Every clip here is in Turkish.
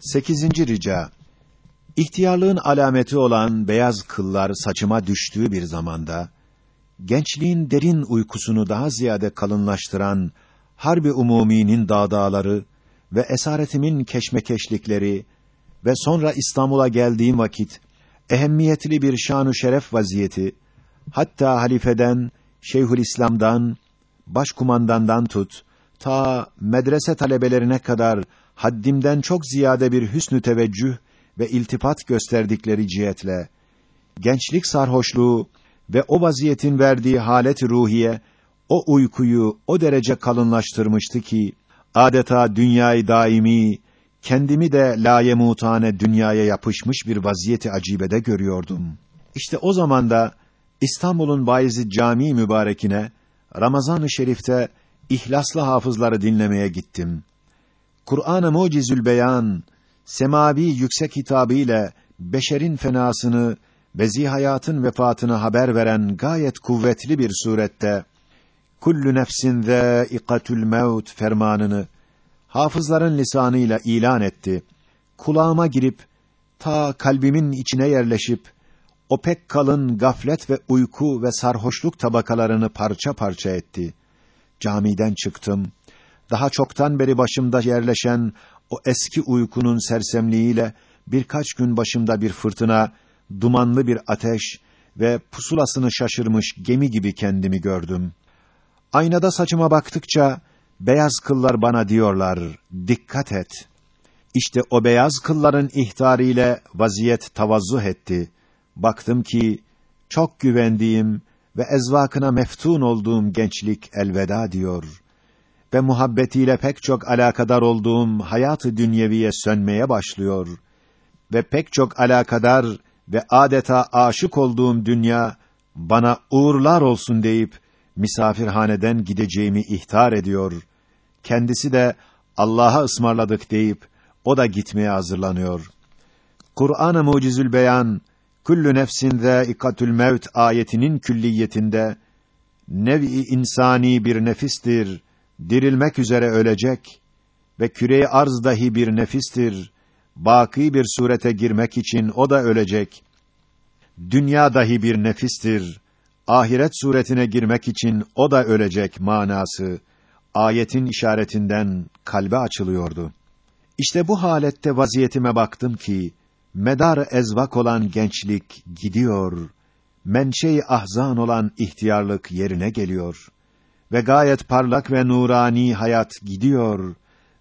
Sekizinci rica. İhtiyarlığın alameti olan beyaz kıllar saçıma düştüğü bir zamanda, gençliğin derin uykusunu daha ziyade kalınlaştıran harbi umuminin dağdağları ve esaretimin keşmekeşlikleri ve sonra İstanbul'a geldiğim vakit ehemmiyetli bir şanu şeref vaziyeti hatta halifeden, Şeyhülislam'dan, başkumandandan tut ta medrese talebelerine kadar haddimden çok ziyade bir hüsnü teveccüh ve iltifat gösterdikleri cihetle gençlik sarhoşluğu ve o vaziyetin verdiği halet ruhiye o uykuyu o derece kalınlaştırmıştı ki adeta dünyayı daimi kendimi de layemutane dünyaya yapışmış bir vaziyeti acibede görüyordum. İşte o zamanda İstanbul'un Bayezid Camii mübarekine Ramazan-ı Şerif'te ihlaslı hafızları dinlemeye gittim. Kur'an-ı Mucizül Beyan semavi yüksek hitabı ile beşerin fenasını ve zihayatın vefatını haber veren gayet kuvvetli bir surette kullu nefsin zâiqatul mevt fermanını hafızların lisanıyla ilan etti. Kulağıma girip ta kalbimin içine yerleşip o pek kalın gaflet ve uyku ve sarhoşluk tabakalarını parça parça etti. Camiden çıktım. Daha çoktan beri başımda yerleşen o eski uykunun sersemliğiyle birkaç gün başımda bir fırtına, dumanlı bir ateş ve pusulasını şaşırmış gemi gibi kendimi gördüm. Aynada saçıma baktıkça beyaz kıllar bana diyorlar, dikkat et. İşte o beyaz kılların ihtariyle vaziyet tavazzuh etti. Baktım ki çok güvendiğim ve ezvakına meftun olduğum gençlik elveda diyor ve muhabbetiyle pek çok alakadar olduğum hayatı dünyeviye sönmeye başlıyor ve pek çok alakadar ve adeta aşık olduğum dünya bana uğurlar olsun deyip misafirhaneden gideceğimi ihtar ediyor. Kendisi de Allah'a ısmarladık deyip o da gitmeye hazırlanıyor. Kur'an-ı Mucizül Beyan kullu nefsin zâikatül mevt ayetinin külliyetinde nevi insani bir nefistir, dirilmek üzere ölecek ve küre arz dahi bir nefistir, baki bir surete girmek için o da ölecek. Dünya dahi bir nefistir, ahiret suretine girmek için o da ölecek manası ayetin işaretinden kalbe açılıyordu. İşte bu halette vaziyetime baktım ki medar ezvak olan gençlik gidiyor, menşei ahzan olan ihtiyarlık yerine geliyor ve gayet parlak ve nurani hayat gidiyor.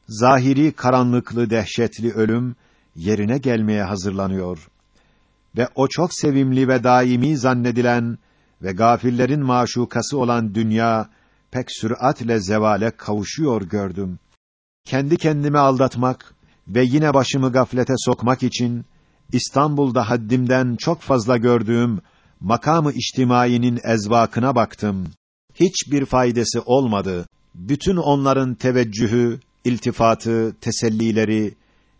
Zahiri karanlıklı dehşetli ölüm yerine gelmeye hazırlanıyor. Ve o çok sevimli ve daimi zannedilen ve gafillerin maşukası olan dünya pek süratle zevale kavuşuyor gördüm. Kendi kendimi aldatmak ve yine başımı gaflete sokmak için İstanbul'da haddimden çok fazla gördüğüm makamı içtimainin ezvakına baktım. Hiçbir faydası olmadı. Bütün onların teveccühü, iltifatı, tesellileri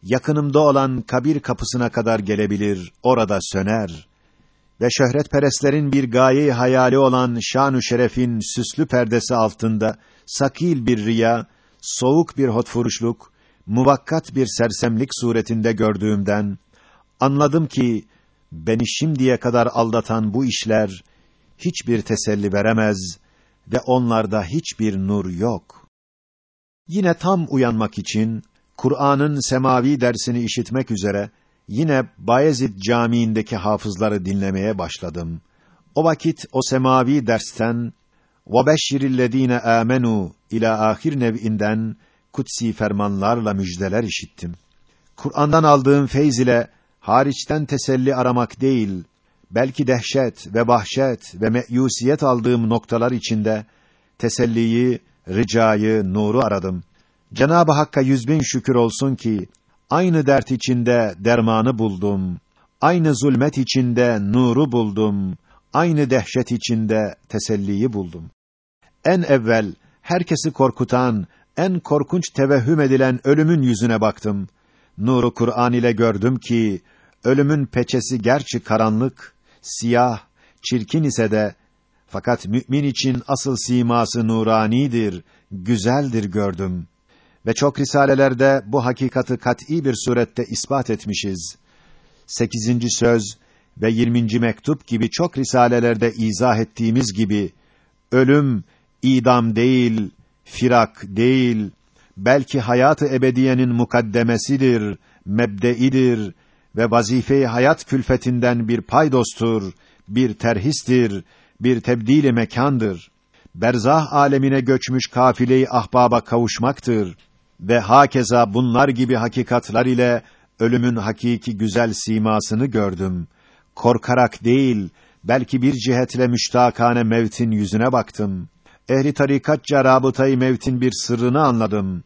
yakınımda olan kabir kapısına kadar gelebilir, orada söner ve şöhretperestlerin bir gaye hayali olan şan-ı şerefin süslü perdesi altında sakil bir riya, soğuk bir hotfuruşluk, muvakkat bir sersemlik suretinde gördüğümden anladım ki beni şimdiye kadar aldatan bu işler hiçbir teselli veremez ve onlarda hiçbir nur yok. Yine tam uyanmak için Kur'an'ın semavi dersini işitmek üzere yine Bayezid Camii'ndeki hafızları dinlemeye başladım. O vakit o semavi dersten "Vebeşşirillezine amenu" ila ahir nev'inden kutsi fermanlarla müjdeler işittim. Kur'an'dan aldığım feyz ile hariçten teselli aramak değil, belki dehşet ve vahşet ve meyusiyet aldığım noktalar içinde teselliyi, ricayı, nuru aradım. Cenab-ı Hakk'a yüz bin şükür olsun ki aynı dert içinde dermanı buldum. Aynı zulmet içinde nuru buldum. Aynı dehşet içinde teselliyi buldum. En evvel herkesi korkutan, en korkunç tevehhüm edilen ölümün yüzüne baktım. Nuru Kur'an ile gördüm ki ölümün peçesi gerçi karanlık, siyah, çirkin ise de fakat mümin için asıl siması nuranidir, güzeldir gördüm ve çok risalelerde bu hakikati kat'î bir surette ispat etmişiz. Sekizinci söz ve yirminci mektup gibi çok risalelerde izah ettiğimiz gibi, ölüm, idam değil, firak değil, belki hayat-ı ebediyenin mukaddemesidir, mebdeidir ve vazife-i hayat külfetinden bir paydostur, bir terhistir, bir tebdili mekandır. Berzah alemine göçmüş kafileyi ahbaba kavuşmaktır ve hakeza bunlar gibi hakikatlar ile ölümün hakiki güzel simasını gördüm. Korkarak değil, belki bir cihetle müştakane mevtin yüzüne baktım. Ehli tarikatça rabıtayı mevtin bir sırrını anladım.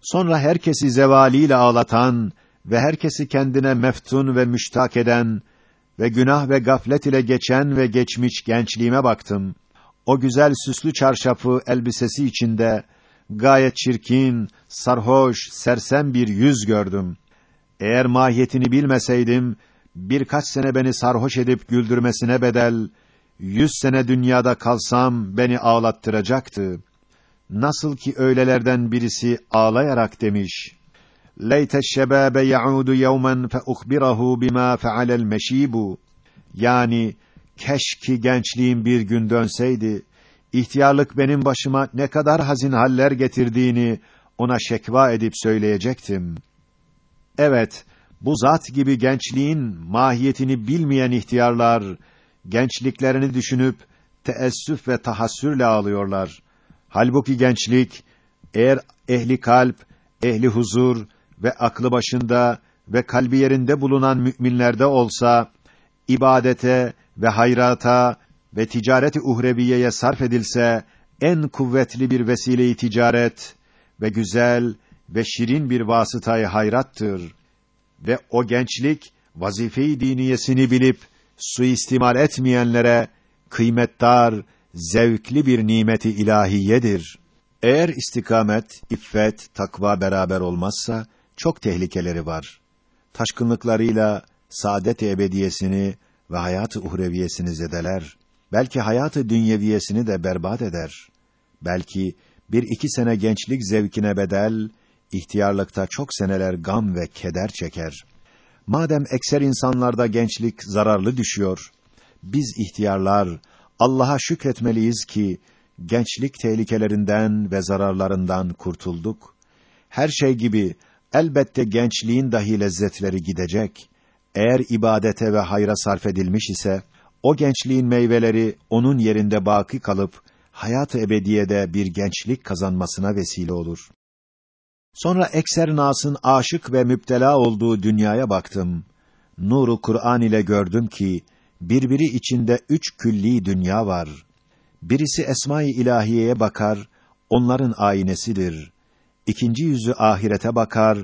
Sonra herkesi zevaliyle ağlatan ve herkesi kendine meftun ve müştak eden ve günah ve gaflet ile geçen ve geçmiş gençliğime baktım. O güzel süslü çarşafı elbisesi içinde gayet çirkin, sarhoş, sersem bir yüz gördüm. Eğer mahiyetini bilmeseydim, birkaç sene beni sarhoş edip güldürmesine bedel, yüz sene dünyada kalsam beni ağlattıracaktı. Nasıl ki öylelerden birisi ağlayarak demiş, لَيْتَ الشَّبَابَ يَعُودُ يَوْمًا فَأُخْبِرَهُ بِمَا فَعَلَ الْمَشِيبُ Yani, keşke gençliğim bir gün dönseydi, ihtiyarlık benim başıma ne kadar hazin haller getirdiğini ona şekva edip söyleyecektim. Evet, bu zat gibi gençliğin mahiyetini bilmeyen ihtiyarlar, gençliklerini düşünüp teessüf ve tahassürle ağlıyorlar. Halbuki gençlik, eğer ehli kalp, ehli huzur ve aklı başında ve kalbi yerinde bulunan müminlerde olsa, ibadete ve hayrata ve ticareti uhreviyeye sarf edilse, en kuvvetli bir vesile-i ticaret ve güzel ve şirin bir vasıtayı hayrattır. Ve o gençlik, vazife-i diniyesini bilip, suistimal etmeyenlere, kıymetdar, zevkli bir nimeti ilahiyedir. Eğer istikamet, iffet, takva beraber olmazsa, çok tehlikeleri var. Taşkınlıklarıyla, saadet-i ebediyesini ve hayatı uhreviyesini zedeler. Belki hayatı dünyeviyesini de berbat eder. Belki bir iki sene gençlik zevkine bedel, ihtiyarlıkta çok seneler gam ve keder çeker. Madem ekser insanlarda gençlik zararlı düşüyor, biz ihtiyarlar Allah'a şükretmeliyiz ki gençlik tehlikelerinden ve zararlarından kurtulduk. Her şey gibi elbette gençliğin dahi lezzetleri gidecek. Eğer ibadete ve hayra sarf edilmiş ise o gençliğin meyveleri onun yerinde baki kalıp hayat-ı ebediyede bir gençlik kazanmasına vesile olur. Sonra ekser nasın aşık ve müptela olduğu dünyaya baktım. Nuru Kur'an ile gördüm ki birbiri içinde üç külli dünya var. Birisi esma-i ilahiyeye bakar, onların aynesidir. İkinci yüzü ahirete bakar,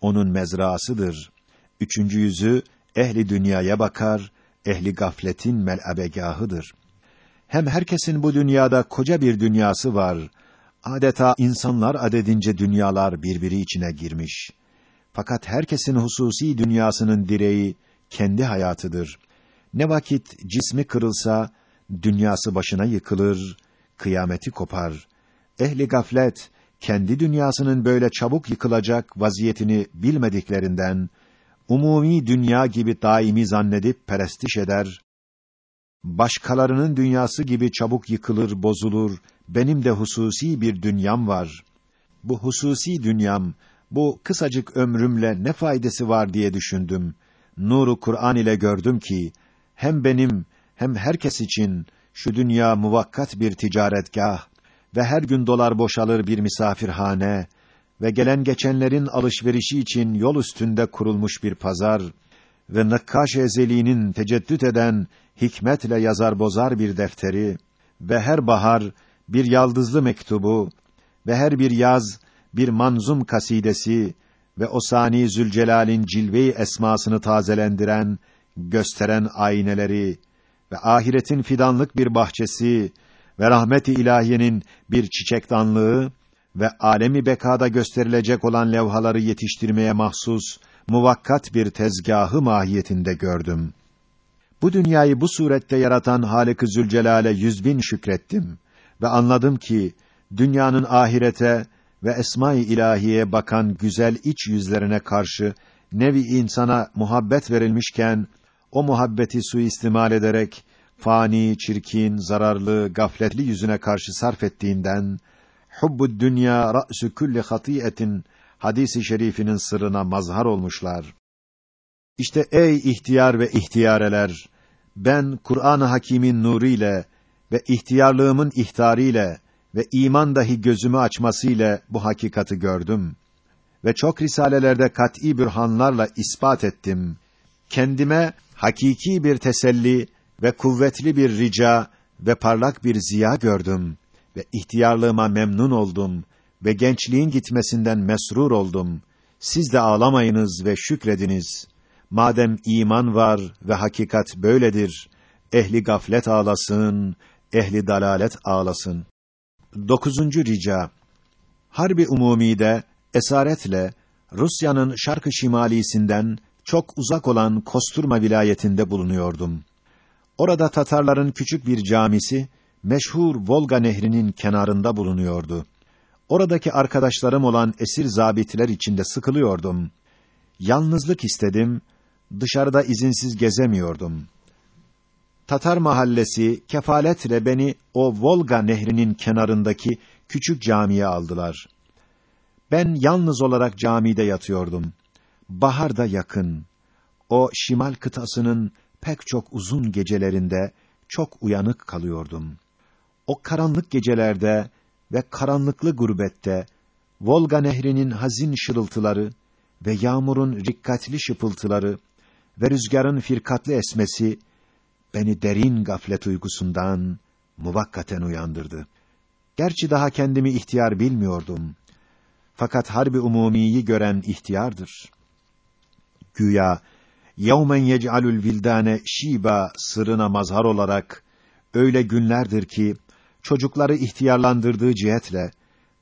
onun mezraasıdır. Üçüncü yüzü ehli dünyaya bakar, ehli gafletin melabegahıdır. Hem herkesin bu dünyada koca bir dünyası var. Adeta insanlar adedince dünyalar birbiri içine girmiş. Fakat herkesin hususi dünyasının direği kendi hayatıdır. Ne vakit cismi kırılsa dünyası başına yıkılır, kıyameti kopar. Ehli gaflet kendi dünyasının böyle çabuk yıkılacak vaziyetini bilmediklerinden umumi dünya gibi daimi zannedip perestiş eder. Başkalarının dünyası gibi çabuk yıkılır, bozulur. Benim de hususi bir dünyam var. Bu hususi dünyam, bu kısacık ömrümle ne faydası var diye düşündüm. Nuru Kur'an ile gördüm ki hem benim hem herkes için şu dünya muvakkat bir ticaretgah ve her gün dolar boşalır bir misafirhane ve gelen geçenlerin alışverişi için yol üstünde kurulmuş bir pazar ve nakkaş ezeliğinin teceddüt eden hikmetle yazar bozar bir defteri ve her bahar bir yaldızlı mektubu ve her bir yaz bir manzum kasidesi ve o sani Zülcelal'in cilve-i esmasını tazelendiren, gösteren ayneleri ve ahiretin fidanlık bir bahçesi ve rahmet-i ilahiyenin bir çiçektanlığı ve alemi bekada gösterilecek olan levhaları yetiştirmeye mahsus muvakkat bir tezgahı mahiyetinde gördüm. Bu dünyayı bu surette yaratan Halik-i Zülcelal'e yüz bin şükrettim ve anladım ki dünyanın ahirete ve esma-i ilahiye bakan güzel iç yüzlerine karşı nevi insana muhabbet verilmişken o muhabbeti suistimal ederek fani, çirkin, zararlı, gafletli yüzüne karşı sarf ettiğinden hubbud dünya ra'su kulli hatiyetin hadisi şerifinin sırrına mazhar olmuşlar. İşte ey ihtiyar ve ihtiyareler ben Kur'an-ı Hakîm'in nuruyla ve ihtiyarlığımın ihtariyle ve iman dahi gözümü açmasıyla bu hakikati gördüm ve çok risalelerde kat'î bürhanlarla ispat ettim. Kendime hakiki bir teselli ve kuvvetli bir rica ve parlak bir ziya gördüm ve ihtiyarlığıma memnun oldum ve gençliğin gitmesinden mesrur oldum. Siz de ağlamayınız ve şükrediniz. Madem iman var ve hakikat böyledir, ehli gaflet ağlasın, ehli dalalet ağlasın. Dokuzuncu rica. Harbi umumide esaretle Rusya'nın şarkı şimalisinden çok uzak olan Kosturma vilayetinde bulunuyordum. Orada Tatarların küçük bir camisi meşhur Volga nehrinin kenarında bulunuyordu. Oradaki arkadaşlarım olan esir zabitler içinde sıkılıyordum. Yalnızlık istedim, dışarıda izinsiz gezemiyordum. Tatar mahallesi kefaletle beni o Volga nehrinin kenarındaki küçük camiye aldılar. Ben yalnız olarak camide yatıyordum. Bahar da yakın. O şimal kıtasının pek çok uzun gecelerinde çok uyanık kalıyordum. O karanlık gecelerde ve karanlıklı gurbette Volga nehrinin hazin şırıltıları ve yağmurun rikkatli şıpıltıları ve rüzgarın firkatlı esmesi beni derin gaflet uykusundan muvakkaten uyandırdı. Gerçi daha kendimi ihtiyar bilmiyordum. Fakat harbi umumiyi gören ihtiyardır. Güya yevmen yec'alul vildane şiba sırrına mazhar olarak öyle günlerdir ki çocukları ihtiyarlandırdığı cihetle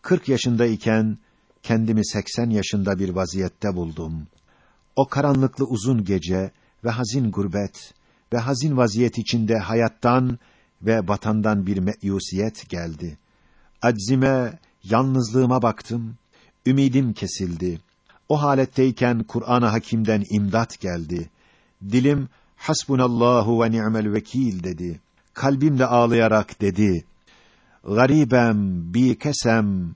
40 yaşındayken kendimi 80 yaşında bir vaziyette buldum. O karanlıklı uzun gece ve hazin gurbet ve hazin vaziyet içinde hayattan ve vatandan bir meyusiyet geldi. Aczime, yalnızlığıma baktım, ümidim kesildi. O haletteyken Kur'an-ı Hakîm'den imdat geldi. Dilim hasbunallahu ve ni'mel vekil dedi. Kalbim de ağlayarak dedi: Garibem, bi kesem,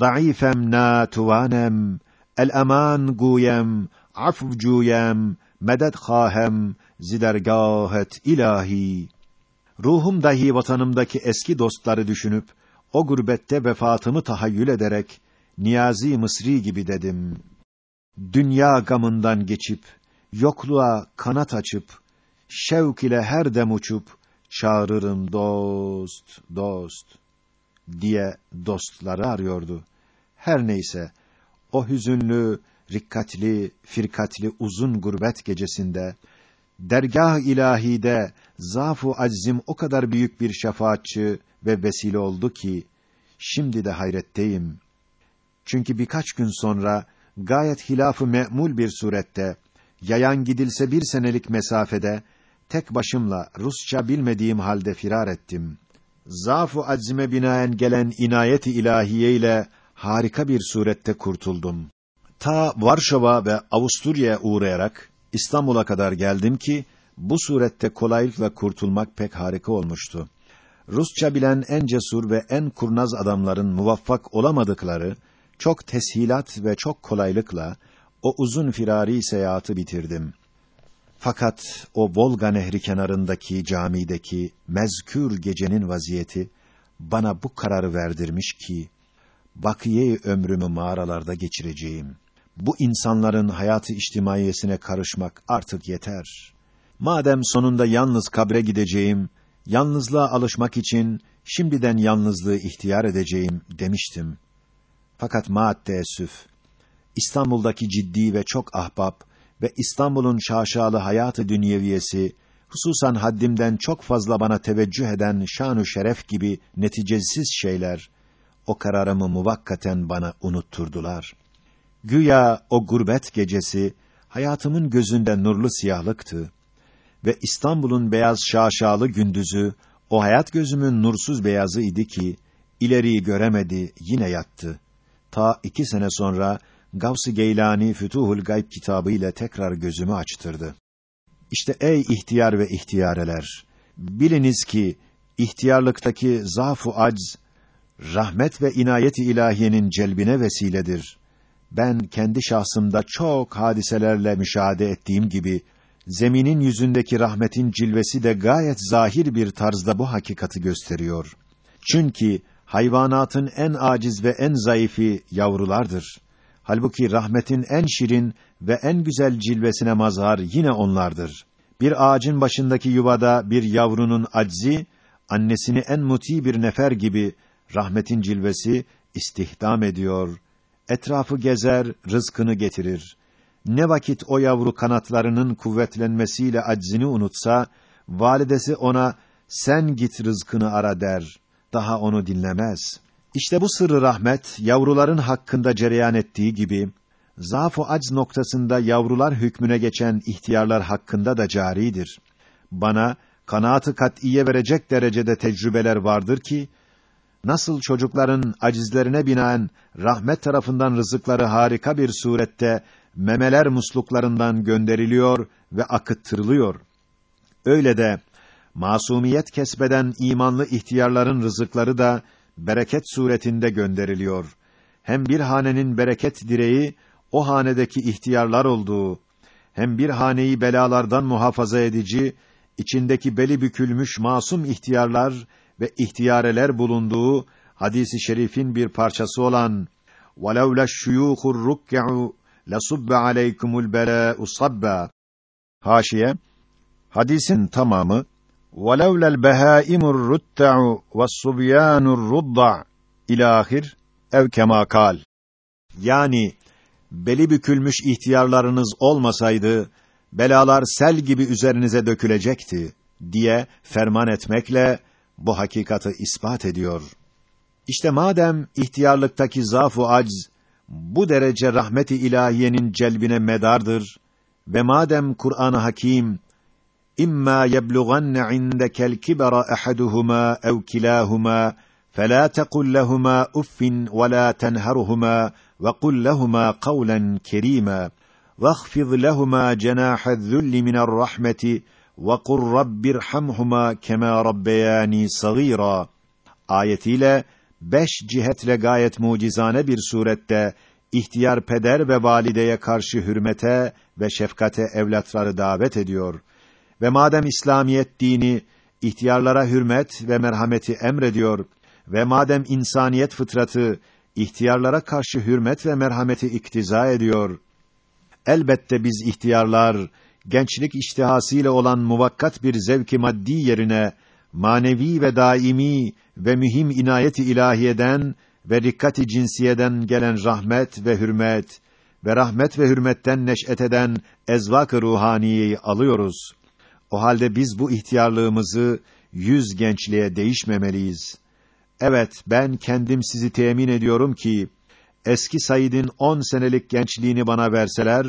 zayıfem tuvanem, el aman guyem, afv cuyem, medet khahem, zidergahet ilahi. Ruhum dahi vatanımdaki eski dostları düşünüp, o gurbette vefatımı tahayyül ederek, Niyazi Mısri gibi dedim. Dünya gamından geçip, yokluğa kanat açıp, şevk ile her dem uçup, çağırırım dost, dost diye dostları arıyordu. Her neyse, o hüzünlü, rikkatli, firkatli uzun gurbet gecesinde, dergah ilahide zafu aczim o kadar büyük bir şefaatçi ve vesile oldu ki, şimdi de hayretteyim. Çünkü birkaç gün sonra, gayet hilafı me'mul bir surette, yayan gidilse bir senelik mesafede, tek başımla Rusça bilmediğim halde firar ettim. Zafu aczime binaen gelen inayeti ilahiye ile harika bir surette kurtuldum. Ta Varşova ve Avusturya'ya uğrayarak İstanbul'a kadar geldim ki bu surette kolaylıkla kurtulmak pek harika olmuştu. Rusça bilen en cesur ve en kurnaz adamların muvaffak olamadıkları çok teshilat ve çok kolaylıkla o uzun firari seyahati bitirdim. Fakat o Volga nehri kenarındaki camideki mezkür gecenin vaziyeti bana bu kararı verdirmiş ki bakiye ömrümü mağaralarda geçireceğim. Bu insanların hayatı içtimaiyesine karışmak artık yeter. Madem sonunda yalnız kabre gideceğim, yalnızlığa alışmak için şimdiden yalnızlığı ihtiyar edeceğim demiştim. Fakat maat teessüf, İstanbul'daki ciddi ve çok ahbap ve İstanbul'un şaşalı hayatı dünyeviyesi, hususan haddimden çok fazla bana teveccüh eden şanu şeref gibi neticesiz şeyler, o kararımı muvakkaten bana unutturdular. Güya o gurbet gecesi, hayatımın gözünde nurlu siyahlıktı ve İstanbul'un beyaz şaşalı gündüzü, o hayat gözümün nursuz beyazı idi ki, ileriyi göremedi, yine yattı ta iki sene sonra Gavs-ı Geylani Fütuhul Gayb kitabı ile tekrar gözümü açtırdı. İşte ey ihtiyar ve ihtiyareler, biliniz ki ihtiyarlıktaki zafu acz rahmet ve inayet-i ilahiyenin celbine vesiledir. Ben kendi şahsımda çok hadiselerle müşahede ettiğim gibi zeminin yüzündeki rahmetin cilvesi de gayet zahir bir tarzda bu hakikati gösteriyor. Çünkü hayvanatın en aciz ve en zayıfi yavrulardır. Halbuki rahmetin en şirin ve en güzel cilvesine mazhar yine onlardır. Bir ağacın başındaki yuvada bir yavrunun aczi, annesini en muti bir nefer gibi rahmetin cilvesi istihdam ediyor. Etrafı gezer, rızkını getirir. Ne vakit o yavru kanatlarının kuvvetlenmesiyle aczini unutsa, validesi ona sen git rızkını ara der. Daha onu dinlemez. İşte bu sırrı rahmet yavruların hakkında cereyan ettiği gibi zaaf-ı noktasında yavrular hükmüne geçen ihtiyarlar hakkında da caridir. Bana kanaatı kat'iye verecek derecede tecrübeler vardır ki nasıl çocukların acizlerine binaen rahmet tarafından rızıkları harika bir surette memeler musluklarından gönderiliyor ve akıttırılıyor. Öyle de masumiyet kesbeden imanlı ihtiyarların rızıkları da bereket suretinde gönderiliyor. Hem bir hanenin bereket direği o hanedeki ihtiyarlar olduğu, hem bir haneyi belalardan muhafaza edici, içindeki beli bükülmüş masum ihtiyarlar ve ihtiyareler bulunduğu hadisi şerifin bir parçası olan وَلَوْ لَشْشُيُوخُ الرُّكَّعُ لَصُبَّ عَلَيْكُمُ الْبَلَاءُ صَبَّا Haşiye Hadisin tamamı وَلَوْلَا الْبَهَائِمُ الرُّتَّعُ وَالصُّبْيَانُ الرُّضَّعُ ilahir ev kemakal. Yani beli bükülmüş ihtiyarlarınız olmasaydı belalar sel gibi üzerinize dökülecekti diye ferman etmekle bu hakikatı ispat ediyor. İşte madem ihtiyarlıktaki zafu acz bu derece rahmeti ilahiyenin celbine medardır ve madem Kur'an-ı Hakim imma yeblughanne indekel kibara ahaduhuma ev kilahuma فلا تقل لهما اف ولا تنهرهما وقل لهما قولا كريما واخفض لهما جناح الذل من الرحمه وقل رب ارحمهما كما ربياني صغيرا ayetiyle beş cihetle gayet mucizane bir surette ihtiyar peder ve valideye karşı hürmete ve şefkate evlatları davet ediyor. Ve madem İslamiyet dini ihtiyarlara hürmet ve merhameti emrediyor ve madem insaniyet fıtratı ihtiyarlara karşı hürmet ve merhameti iktiza ediyor, elbette biz ihtiyarlar gençlik iştihasıyla olan muvakkat bir zevki maddi yerine manevi ve daimi ve mühim inayeti ilahiyeden ve dikkati cinsiyeden gelen rahmet ve hürmet ve rahmet ve hürmetten neş'et eden ezvak-ı ruhaniyeyi alıyoruz. O halde biz bu ihtiyarlığımızı yüz gençliğe değişmemeliyiz. Evet, ben kendim sizi temin ediyorum ki eski Said'in on senelik gençliğini bana verseler,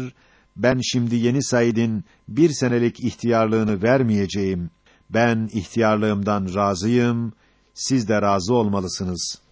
ben şimdi yeni Said'in bir senelik ihtiyarlığını vermeyeceğim. Ben ihtiyarlığımdan razıyım, siz de razı olmalısınız.''